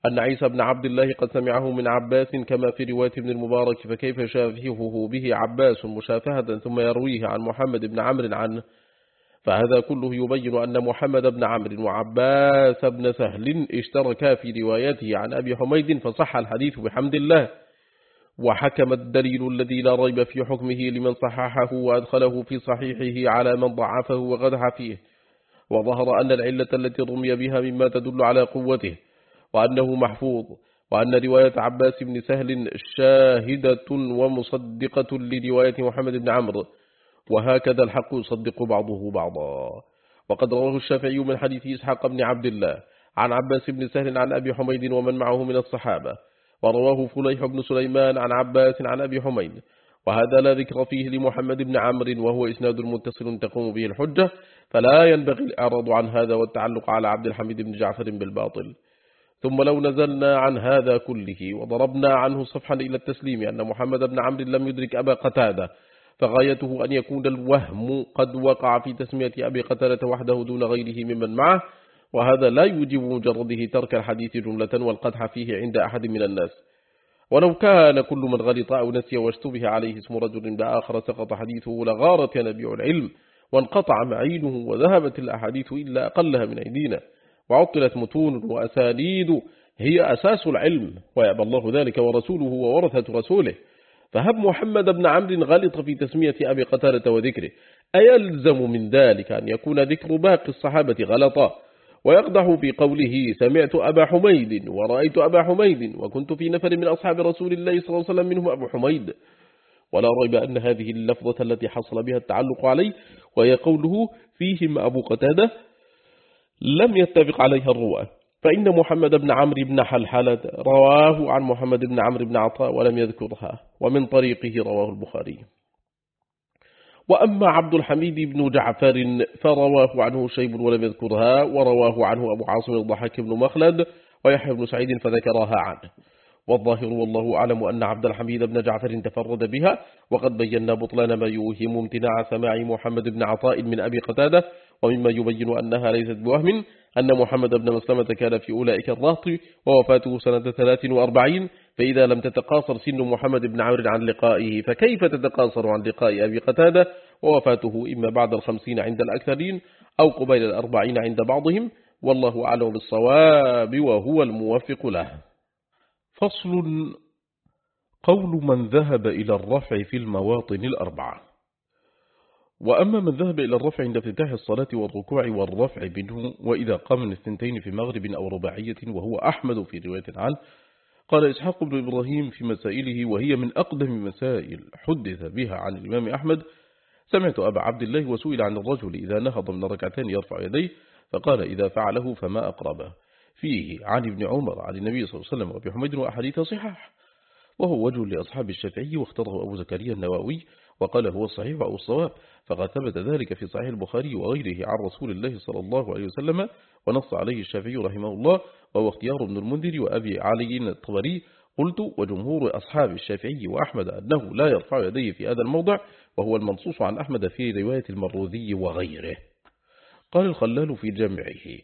[SPEAKER 1] أن عيسى بن عبد الله قد سمعه من عباس كما في رواية ابن المبارك فكيف شافهه به عباس مشافهة؟ ثم يرويه عن محمد بن عمرو عنه فهذا كله يبين أن محمد بن عمرو وعباس بن سهل اشتركا في روايته عن أبي حميد فصح الحديث بحمد الله. وحكم الدليل الذي لا ريب في حكمه لمن صححه وأدخله في صحيحه على من ضعفه وغدح فيه. وظهر أن العلة التي رمي بها مما تدل على قوته وأنه محفوظ وأن رواية عباس بن سهل شاهدة ومصدقة لرواية محمد بن عمرو. وهكذا الحق يصدق بعضه بعضا. وقد رواه الشافعي من حديث إسحاق بن عبد الله عن عباس بن سهل عن أبي حميد ومن معه من الصحابة. ورواه فليح بن سليمان عن عباس عن أبي حميد. وهذا لا ذكر فيه لمحمد بن عمرو وهو إسناد متصل تقوم به الحجة. فلا ينبغي الإعراض عن هذا والتعلق على عبد الحميد بن جعفر بالباطل. ثم لو نزلنا عن هذا كله وضربنا عنه صفحا إلى التسليم أن محمد بن عمرو لم يدرك أبا قتادة فغايته أن يكون الوهم قد وقع في تسمية أبي قتادة وحده دون غيره ممن معه وهذا لا يوجب مجرده ترك الحديث جملة والقدح فيه عند أحد من الناس. ولو كان كل من غلط أو نسي واشتبه عليه اسم رجل بآخر سقط حديثه لغارت ينبيع العلم وانقطع معينه وذهبت الأحاديث إلا أقلها من أيدينا. وعطلت متون وأسانيد هي أساس العلم ويأبى الله ذلك ورسوله وورثة رسوله. فهب محمد بن عمرو غلط في تسمية أبي قتالة وذكره. أيلزم من ذلك أن يكون ذكر باقي الصحابة غلطا. ويقدح في قوله سمعت أبا حميد ورأيت أبا حميد وكنت في نفر من أصحاب رسول الله صلى الله عليه وسلم منهم أبو حميد. ولا ريب أن هذه اللفظة التي حصل بها التعلق عليه وهي قوله فيهم أبو قتادة لم يتفق عليها الرواة. فإن محمد بن عمرو بن حلحلة رواه عن محمد بن عمرو بن عطاء ولم يذكرها ومن طريقه رواه البخاري. وأما عبد الحميد بن جعفر فرواه عنه شيب ولم يذكرها ورواه عنه أبو عاصم الضحك بن مخلد ويحيى بن سعيد فذكرها عنه. والظاهر والله أعلم أن عبد الحميد بن جعفر تفرد بها وقد بينا بطلان ما يوهم امتناع سماع محمد بن عطاء من أبي قتادة ومما يبين أنها ليست بوهم أن محمد بن مسلمة كان في أولئك الرهط ووفاته سنة 43 فإذا لم تتقاصر سن محمد بن عمرو عن لقائه فكيف تتقاصر عن لقاء أبي قتادة؟ ووفاته إما بعد الخمسين عند الأكثرين أو قبيل الأربعين عند بعضهم والله أعلم بالصواب وهو الموفق له. فصل قول من ذهب إلى الرفع في المواطن الأربعة. وأما من ذهب إلى الرفع عند افتتاح الصلاة والركوع والرفع منه وإذا قام من الثنتين في مغرب أو رباعية وهو أحمد في رواية عنه قال إسحاق بن إبراهيم في مسائله وهي من أقدم مسائل حدث بها عن الإمام أحمد. سمعت أبا عبد الله وسئل عن الرجل إذا نهض من ركعتين يرفع يديه فقال إذا فعله فما أقربه. فيه عن ابن عمر عن النبي صلى الله عليه وسلم وأبي حميد وأحاديث صحاح. وهو وجه لأصحاب الشافعي واختاره أبو زكريا النواوي وقال هو الصحيح أو الصواب فقد ثبت ذلك في صحيح البخاري وغيره عن رسول الله صلى الله عليه وسلم ونص عليه الشافعي رحمه الله وهو اختيار ابن المنذر وأبي علي الطبري. قلت وجمهور أصحاب الشافعي وأحمد أنه لا يرفع يديه في هذا الموضع وهو المنصوص عن أحمد في رواية المروذي وغيره. قال الخلال في جمعه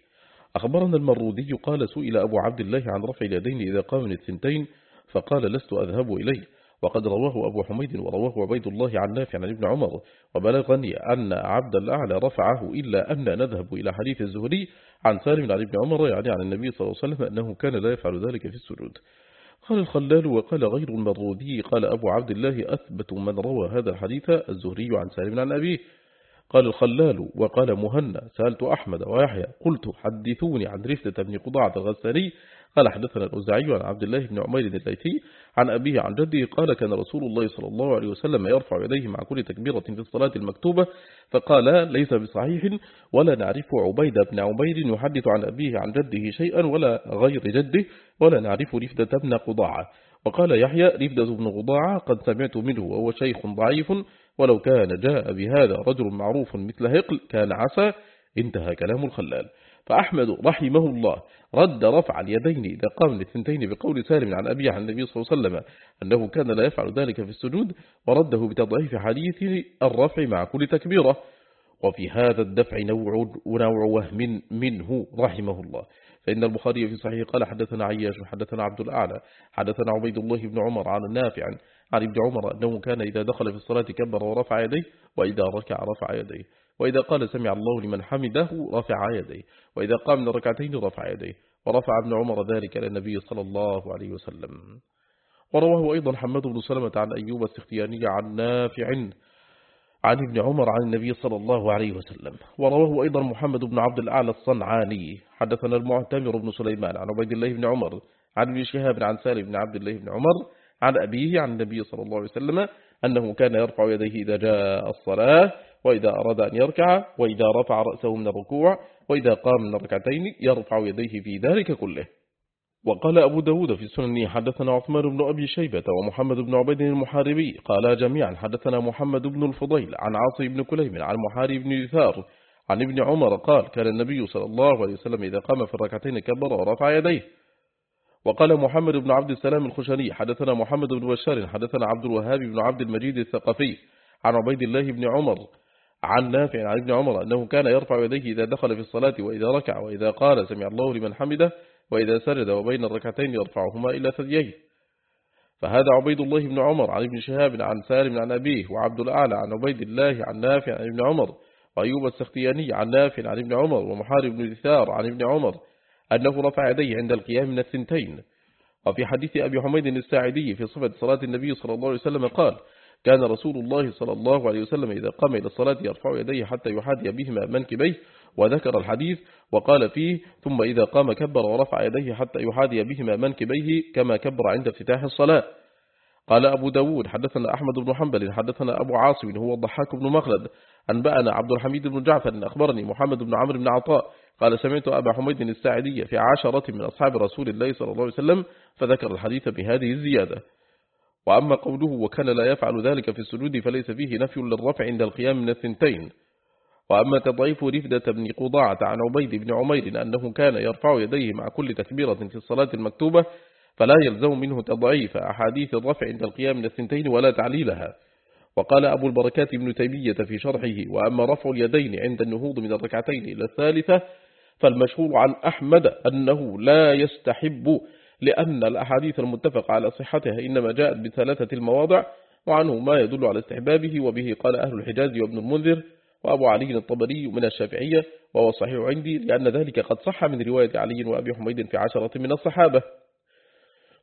[SPEAKER 1] أخبرنا المرودي قال سئل أبو عبد الله عن رفع اليدين إذا قام من الثنتين فقال لست أذهب إليه وقد رواه أبو حميد ورواه عبيد الله عن نافع عن ابن عمر. وبلغني أن عبد الأعلى رفعه إلا أن نذهب إلى حديث الزهري عن سالم عن ابن عمر يعني عن النبي صلى الله عليه وسلم أنه كان لا يفعل ذلك في السجود. قال الخلال وقال غير المرودي قال أبو عبد الله أثبت من روى هذا الحديث الزهري عن سالم عن أبيه. قال الخلال وقال مهنا سألت أحمد ويحيى قلت حدثوني عن رفدة بن قضاعة الغساني قال حدثنا الأوزاعي عن عبد الله بن عمير الليثي عن أبيه عن جده قال كان رسول الله صلى الله عليه وسلم يرفع يديه مع كل تكبيرة في الصلاة المكتوبة فقال ليس بصحيح ولا نعرف عبيد بن عمير يحدث عن أبيه عن جده شيئا ولا غير جده ولا نعرف رفدة بن قضاعة. وقال يحيى رفدة بن قضاعة قد سمعت منه وهو شيخ ضعيف ولو كان جاء بهذا رجل معروف مثل هقل كان عسى انتهى كلام الخلال. فأحمد رحمه الله رد رفع اليدين إذا قام الاثنتين بقول سالم عن أبي عن النبي صلى الله عليه وسلم أنه كان لا يفعل ذلك في السجود ورده بتضعيف حديث الرفع مع كل تكبيرة. وفي هذا الدفع نوع, نوع وهم منه رحمه الله. فإن البخاري في صحيح قال حدثنا عياش حدثنا عبد الأعلى حدثنا عبيد الله بن عمر عن النافع عن ابن عمر أنه كان إذا دخل في الصلاة كبر ورفع يديه وإذا ركع رفع يديه. وإذا قال سمع الله لمن حمده رفع يديه وإذا قام من ركعتين رفع يديه ورفع ابن عمر ذلك للنبي صلى الله عليه وسلم. ورواه أيضا حمد بن سلمة عن أيوب السختياني عن نافع عن ابن عمر عن النبي صلى الله عليه وسلم. ورواه أيضا محمد بن عبد الأعلى الصنعاني حدثنا المعتمر بن سليمان عن عبيد الله بن عمر عن ابن شهاب عن سالم بن عبد الله بن عمر عن أبيه عن النبي صلى الله عليه وسلم أنه كان يرفع يديه إذا جاء الصلاة وإذا أراد أن يركع وإذا رفع رأسه من الركوع وإذا قام من الركعتين يرفع يديه في ذلك كله. وقال أبو داود في السنن حدثنا عثمان بن أبي شيبة ومحمد بن عبيد المحاربي قال جميعا حدثنا محمد بن الفضيل عن عاصي بن كليم عن محارب بن يثار عن ابن عمر قال كان النبي صلى الله عليه وسلم إذا قام في الركعتين كبر ورفع يديه. وقال محمد بن عبد السلام الخشني حدثنا محمد بن بشار حدثنا عبد الوهاب بن عبد المجيد الثقفي عن عبيد الله بن عمر عن نافع عن ابن عمر أنه كان يرفع يديه إذا دخل في الصلاة وإذا ركع وإذا قال سمع الله لمن حمده وإذا سرد وبين الركعتين يرفعهما إلى ثدييه. فهذا عبيد الله بن عمر عن ابن شهاب عن سالم عن أبيه وعبد الأعلى عن عبيد الله عن نافع عن ابن عمر وأيوب السختياني عن نافع عن ابن عمر ومحارب بن الثار عن ابن عمر أنه رفع يديه عند القيام من الثنتين. وفي حديث أبي حميد الساعدي في صفة صلاة النبي صلى الله عليه وسلم قال كان رسول الله صلى الله عليه وسلم إذا قام إلى الصلاة يرفع يديه حتى يحاذي بهما منكبيه وذكر الحديث وقال فيه ثم إذا قام كبر ورفع يديه حتى يحاذي بهما منكبيه كما كبر عند افتتاح الصلاة. قال أبو داود حدثنا أحمد بن حنبل حدثنا أبو عاصم هو الضحاك بن مخلد. أنبأنا عبد الحميد بن جعفر أخبرني محمد بن عمرو بن عطاء. قال سمعت أبا حميد الساعدي في عشرة من أصحاب رسول الله صلى الله عليه وسلم فذكر الحديث بهذه الزيادة. وأما قوله وكان لا يفعل ذلك في السجود فليس فيه نفي للرفع عند القيام من الثنتين. وأما تضعيف رفدة بن قضاعة عن عبيد بن عمير أنه كان يرفع يديه مع كل تكبيرة في الصلاة المكتوبة فلا يلزم منه تضعيف أحاديث الرفع عند القيام من الثنتين ولا تعليلها. وقال أبو البركات ابن تيمية في شرحه وأما رفع اليدين عند النهوض من الركعتين إلى الثالثة فالمشهور عن أحمد أنه لا يستحب لأن الأحاديث المتفق على صحتها إنما جاءت بثلاثة المواضع وعنه ما يدل على استحبابه وبه قال أهل الحجاز وابن المنذر وأبو علي الطبري من الشافعية وهو صحيح عندي لأن ذلك قد صح من رواية علي وأبي حميد في عشرة من الصحابة.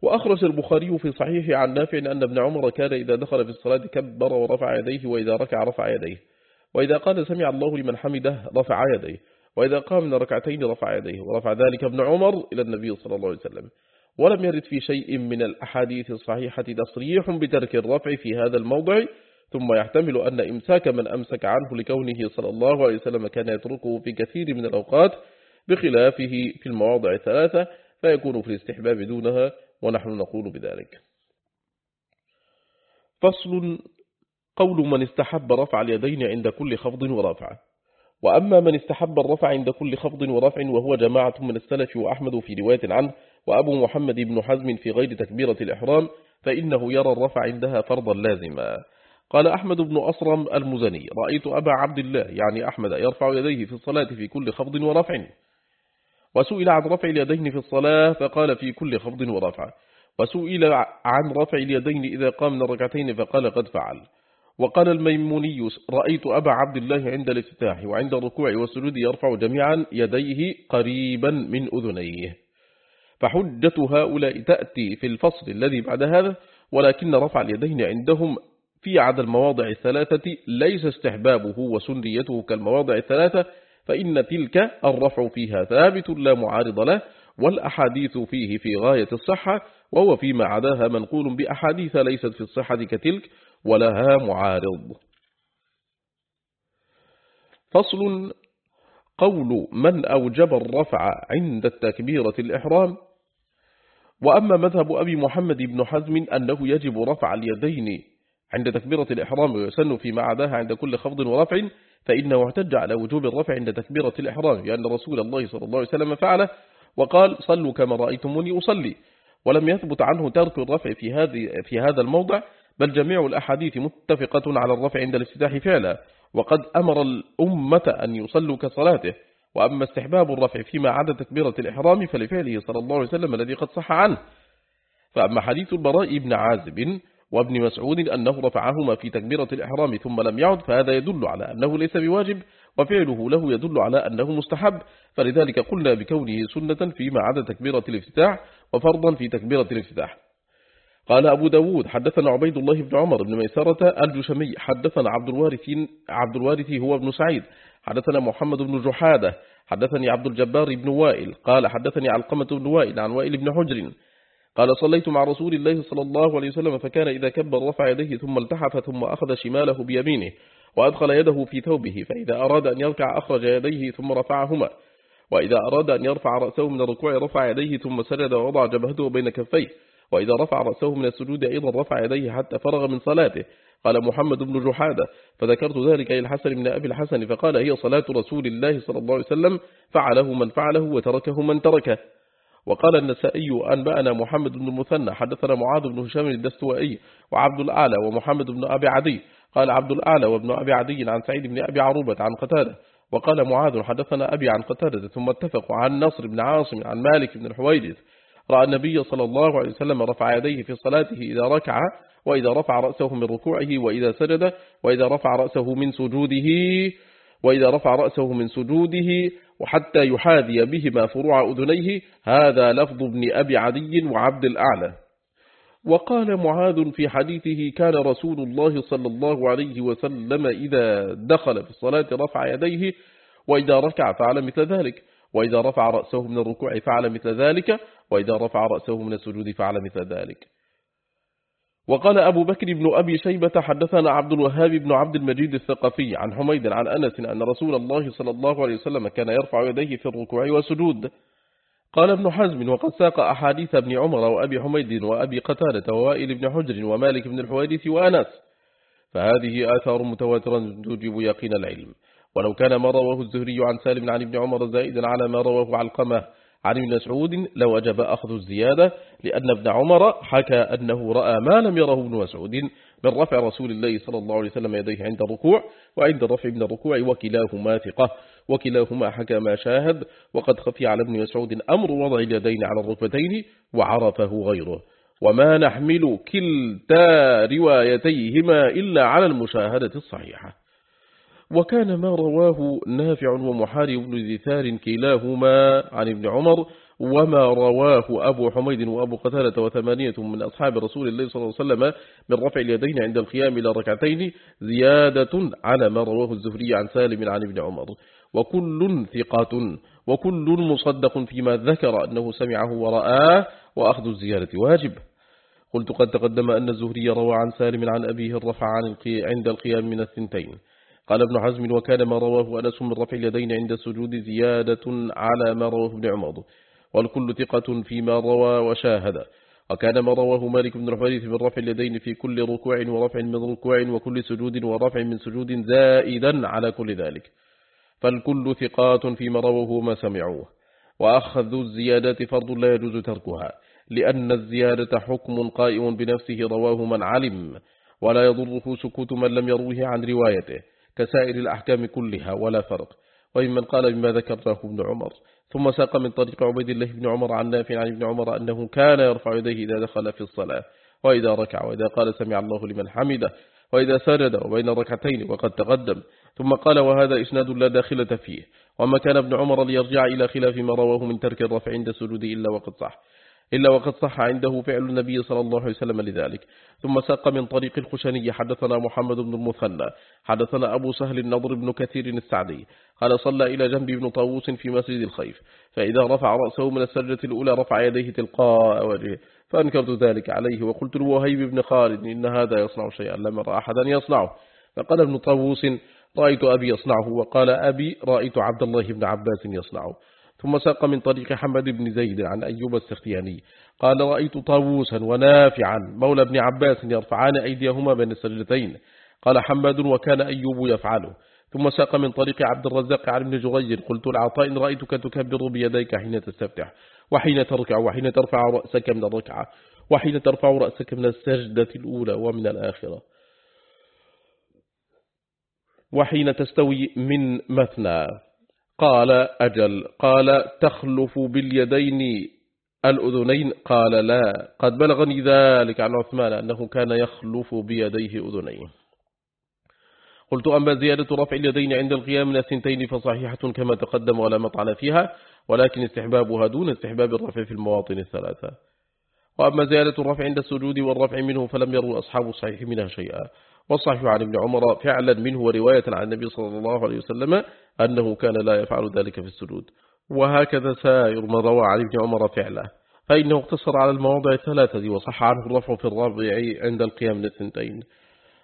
[SPEAKER 1] وأخرج البخاري في صحيح عن نافع أن ابن عمر كان إذا دخل في الصلاة كبر ورفع يديه وإذا ركع رفع يديه. وإذا قال سمع الله لمن حمده رفع يديه وإذا قام من ركعتين رفع يديه. ورفع ذلك ابن عمر إلى النبي صلى الله عليه وسلم. ولم يرد في شيء من الأحاديث الصحيحة تصريح بترك الرفع في هذا الموضع ثم يحتمل أن إمساك من أمسك عنه لكونه صلى الله عليه وسلم كان يتركه في كثير من الأوقات بخلافه في المواضع الثلاثة فيكون في الاستحباب دونها ونحن نقول بذلك. فصل قول من استحب رفع اليدين عند كل خفض ورفع. وأما من استحب الرفع عند كل خفض ورفع وهو جماعة من السلف وأحمد في رواية عنه وأبو محمد بن حزم في غير تكبيرة الإحرام فإنه يرى الرفع عندها فرضا لازما. قال أحمد بن أصرم المزني رأيت أبا عبد الله يعني أحمد يرفع يديه في الصلاة في كل خفض ورفع. وسئل عن رفع اليدين في الصلاة فقال في كل خفض ورفع. وسئل عن رفع اليدين إذا قام من الركعتين فقال قد فعل. وقال الميموني رأيت أبا عبد الله عند الافتتاح وعند الركوع والسجود يرفع جميعا يديه قريبا من أذنيه. فحجة هؤلاء تأتي في الفصل الذي بعد هذا ولكن رفع اليدين عندهم في عدد المواضع الثلاثة ليس استحبابه وسنيته كالمواضع الثلاثة فإن تلك الرفع فيها ثابت لا معارض له والأحاديث فيه في غاية الصحة وهو فيما عداها منقول بأحاديث ليست في الصحة كتلك ولها معارض. فصل قول من أوجب الرفع عند التكبيرة الإحرام وأما مذهب أبي محمد بن حزم أنه يجب رفع اليدين عند تكبيرة الإحرام ويسن فيما عداها عند كل خفض ورفع فإنه اعتج على وجوب الرفع عند تكبيرة الإحرام لأن رسول الله صلى الله عليه وسلم فعله وقال صلوا كما رأيتموني أصلي. ولم يثبت عنه ترك الرفع في, هذه في هذا الموضع بل جميع الأحاديث متفقة على الرفع عند الافتتاح فعلا وقد أمر الأمة أن يصلوا كصلاته. وأما استحباب الرفع فيما عدا تكبيرة الإحرام فلفعله صلى الله عليه وسلم الذي قد صح عنه. فأما حديث البراء بن عازب وابن مسعود أنه رفعهما في تكبيرة الإحرام ثم لم يعد فهذا يدل على أنه ليس بواجب وفعله له يدل على أنه مستحب. فلذلك قلنا بكونه سنة فيما عدا تكبيرة الافتتاح وفرضا في تكبيرة الافتتاح. قال أبو داود حدثنا عبيد الله بن عمر بن ميسرة الجشمي حدثنا عبد الوارث عبد الوارث هو ابن سعيد حدثنا محمد بن جحادة حدثني عبد الجبار بن وائل قال حدثني علقمة بن وائل عن وائل بن حجر قال صليت مع رسول الله صلى الله عليه وسلم فكان إذا كبر رفع يديه ثم التحف ثم أخذ شماله بيمينه وأدخل يده في ثوبه فإذا أراد أن يركع أخرج يديه ثم رفعهما وإذا أراد أن يرفع رأسه من الركوع رفع يديه ثم سجد ووضع جبهته بين كفيه. وإذا رفع رأسه من السجود أيضا رفع يديه حتى فرغ من صلاته. قال محمد بن جحادة فذكرت ذلك للحسن من أبي الحسن فقال هي صلاة رسول الله صلى الله عليه وسلم فعله من فعله وتركه من تركه. وقال النسائي أنبأنا محمد بن المثنى حدثنا معاذ بن هشام الدستوائي وعبد الأعلى ومحمد بن أبي عدي. قال عبد الأعلى وابن أبي عدي عن سعيد بن أبي عروبة عن قتادة. وقال معاذ حدثنا أبي عن قتادة ثم اتفقوا عن نصر بن عاصم عن مالك بن الحويدث رأى النبي صلى الله عليه وسلم رفع يديه في صلاته إذا ركع وإذا رفع رأسه من ركوعه وإذا سجد وإذا رفع رأسه من سجوده وإذا رفع رأسه من سجوده وحتى يحاذي بهما فروع أذنيه. هذا لفظ ابن أبي عدي وعبد الأعلى. وقال معاذ في حديثه كان رسول الله صلى الله عليه وسلم إذا دخل في الصلاة رفع يديه وإذا ركع فعل مثل ذلك. وإذا رفع رأسه من الركوع فعل مثل ذلك وإذا رفع رأسه من السجود فعل مثل ذلك. وقال أبو بكر بن أبي شيبة حدثنا عبد الوهاب بن عبد المجيد الثقفي عن حميد عن أنس أن رسول الله صلى الله عليه وسلم كان يرفع يديه في الركوع والسجود. قال ابن حزم وقد ساق أحاديث ابن عمر وأبي حميد وأبي قتادة ووائل بن حجر ومالك بن الحوادث وأنس. فهذه آثار متواترة توجب يقين العلم. ولو كان ما رواه الزهري عن سالم عن ابن عمر زائدا على ما رواه علقمة عن ابن مسعود لوجب أخذ الزيادة لأن ابن عمر حكى أنه رأى ما لم يره ابن مسعود من رفع رسول الله صلى الله عليه وسلم يديه عند الركوع وعند الرفع من الركوع وكلاهما ثقة وكلاهما حكى ما شاهد وقد خفي على ابن مسعود أمر وضع اليدين على الركبتين وعرفه غيره. وما نحمل كلتا روايتيهما إلا على المشاهدة الصحيحة. وكان ما رواه نافع ومحارب بن ذثار كلاهما عن ابن عمر وما رواه أبو حميد وأبو قتالة وثمانية من أصحاب رسول الله صلى الله عليه وسلم من رفع اليدين عند القيام إلى ركعتين زيادة على ما رواه الزهري عن سالم عن ابن عمر. وكل ثقة وكل مصدق فيما ذكر أنه سمعه ورآه وأخذ الزيادة واجب. قلت قد تقدم أن الزهري روى عن سالم عن أبيه الرفع عن عند القيام من الثنتين. قال ابن حزم وكان ما رواه أنس من رفع اليدين عند السجود زيادة على ما رواه ابن عمر والكل ثقة فيما روى وشاهد. وكان ما رواه مالك بن الحوارث من رفع اليدين في كل ركوع ورفع من ركوع وكل سجود ورفع من سجود زائدا على كل ذلك. فالكل ثقات فيما رواه ما سمعوه. وأخذ الزيادات فرض لا يجوز تركها لأن الزيادة حكم قائم بنفسه رواه من علم. ولا يضره سكوت من لم يروه عن روايته. كسائر الأحكام كلها ولا فرق. وممن قال بما ذكرته ابن عمر. ثم ساق من طريق عبيد الله بن عمر عن نافع عن ابن عمر أنه كان يرفع يديه إذا دخل في الصلاة وإذا ركع وإذا قال سمع الله لمن حمده وإذا سجد وبين الركعتين وقد تقدم. ثم قال وهذا إسناد لا داخلة فيه. وما كان ابن عمر ليرجع إلى خلاف ما رواه من ترك الرفع عند السجود إلا وقد صح. إلا وقد صح عنده فعل النبي صلى الله عليه وسلم لذلك. ثم ساق من طريق الخشني حدثنا محمد بن المثنى حدثنا أبو سهل النضر بن كثير السعدي قال صلى إلى جنب ابن طاووس في مسجد الخيف فإذا رفع رأسه من السجدة الأولى رفع يديه تلقاء وجهه فأنكرت ذلك عليه وقلت لوهيب بن خالد إن هذا يصنع شيئا لم رأى أحدا يصنعه. فقال ابن طاووس رأيت أبي يصنعه وقال أبي رأيت عبد الله بن عباس يصنعه. ثم ساق من طريق حمد بن زيد عن أيوب السختياني. قال رأيت طاووسا ونافعا مولى ابن عباس يرفعان أيديهما بين السجدتين قال حمد وكان أيوب يفعله ثم ساق من طريق عبد الرزاق عن ابن جغير قلت العطاء رأيتك تكبر بيديك حين تستفتح وحين تركع وحين ترفع رأسك من الركعة وحين ترفع رأسك من السجدة الأولى ومن الآخرة وحين تستوي من مثنى قال أجل قال تخلف باليدين الأذنين قال لا قد بلغني ذلك عن عثمان أنه كان يخلف بيديه أذنين. قلت أما زيادة رفع اليدين عند القيام من الثنتين فصحيحة كما تقدم ولا مطعن فيها ولكن استحبابها دون استحباب الرفع في المواطن الثلاثة. وأما زيادة الرفع عند السجود والرفع منه فلم يروا أصحاب الصحيح منها شيئا. والصحيح عن ابن عمر فعلا منه ورواية عن النبي صلى الله عليه وسلم أنه كان لا يفعل ذلك في السجود. وهكذا سائر من روى عن ابن عمر فعله. فإنه اقتصر على المواضع الثلاثة وصح عنه الرفع في الرابع عند القيام من الثنتين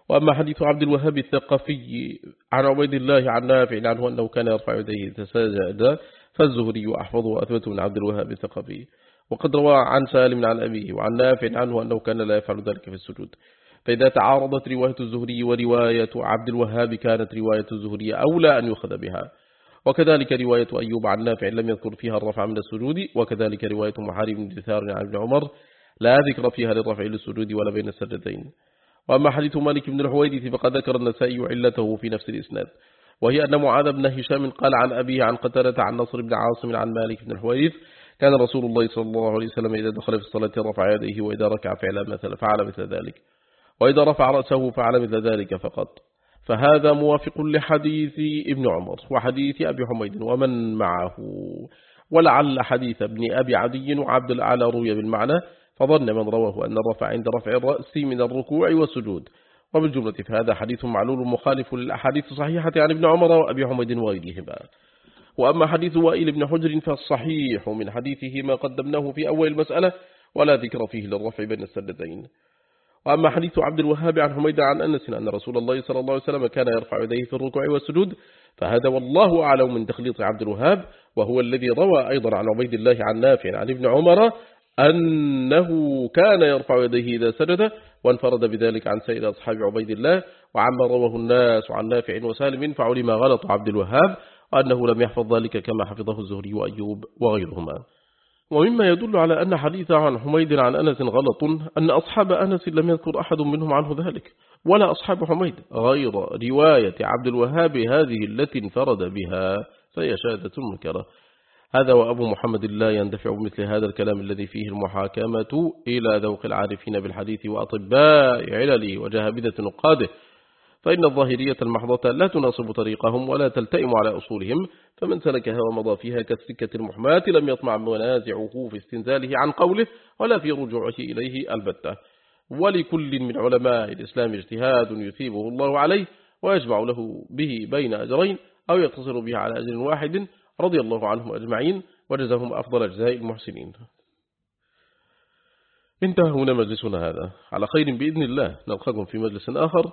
[SPEAKER 1] وأما حديث عبد الوهاب الثقفي عن عبيد الله عن نافع عنه أنه كان يرفع يديه تساجد فالزهري أحفظه وأثبت من عبد الوهاب الثقفي. وقد روى عن سالم عن أبيه وعن نافع عنه أنه كان لا يفعل ذلك في السجود. فإذا تعارضت رواية الزهري ورواية عبد الوهاب كانت رواية الزهري أولى أن يخذ بها. وكذلك رواية أيوب عن نافع لم يذكر فيها الرفع من السجود وكذلك رواية محارب بن دثار عن ابن عمر لا ذكر فيها للرفع للسجود ولا بين السجدين وأما حديث مالك بن الحويدث فقد ذكر النسائي علته في نفس الإسناد وهي أن معاذ بن هشام قال عن أبيه عن قتلة عن نصر بن عاصم عن مالك بن الحويدث كان رسول الله صلى الله عليه وسلم إذا دخل في الصلاة رفع يديه وإذا ركع فعل مثل, فعل مثل ذلك. وإذا رفع رأسه فعل مثل ذلك فقط. فهذا موافق لحديث ابن عمر وحديث أبي حميد ومن معه. ولعل حديث ابن أبي عدي وعبد الأعلى روي بالمعنى فظن من رواه أن الرفع عند رفع الرأس من الركوع والسجود. وبالجملة فهذا حديث معلول مخالف للأحاديث الصحيحة عن ابن عمر وأبي حميد وغيرهما. وأما حديث وائل بن حجر فالصحيح من حديثه ما قدمناه في أول المسألة ولا ذكر فيه للرفع بين السدتين وأما حديث عبد الوهاب عن حميد عن أنس أن رسول الله صلى الله عليه وسلم كان يرفع يديه في الركوع والسجود فهذا والله أعلم من تخليط عبد الوهاب وهو الذي روى أيضا عن عبيد الله عن نافع عن ابن عمر أنه كان يرفع يديه إذا سجد وانفرد بذلك عن سائر أصحاب عبيد الله وعما رواه الناس عن نافع وسالم فعلم غلط عبد الوهاب وأنه لم يحفظ ذلك كما حفظه الزهري وأيوب وغيرهما. ومما يدل على أن حديث عن حميد عن أنس غلط أن أصحاب أنس لم يذكر أحد منهم عنه ذلك ولا أصحاب حميد غير رواية عبد الوهاب هذه التي انفرد بها فهي شهادة منكرة. هذا وأبو محمد لا يندفع بمثل هذا الكلام الذي فيه المحاكمة إلى ذوق العارفين بالحديث وأطباء علله وجهابدة نقاده. فإن الظاهرية المحضة لا تناصب طريقهم ولا تلتئم على أصولهم فمن سلكها ومضى فيها كالسكة المحماة لم يطمع منازعه في استنزاله عن قوله ولا في رجوعه إليه البتة. ولكل من علماء الإسلام اجتهاد يثيبه الله عليه ويجمع له به بين أجرين أو يقتصر به على أجر واحد رضي الله عنهم أجمعين وجزاهم أفضل أجزاء المحسنين. انتهى هنا مجلسنا هذا. على خير بإذن الله. نلقاكم في مجلس آخر.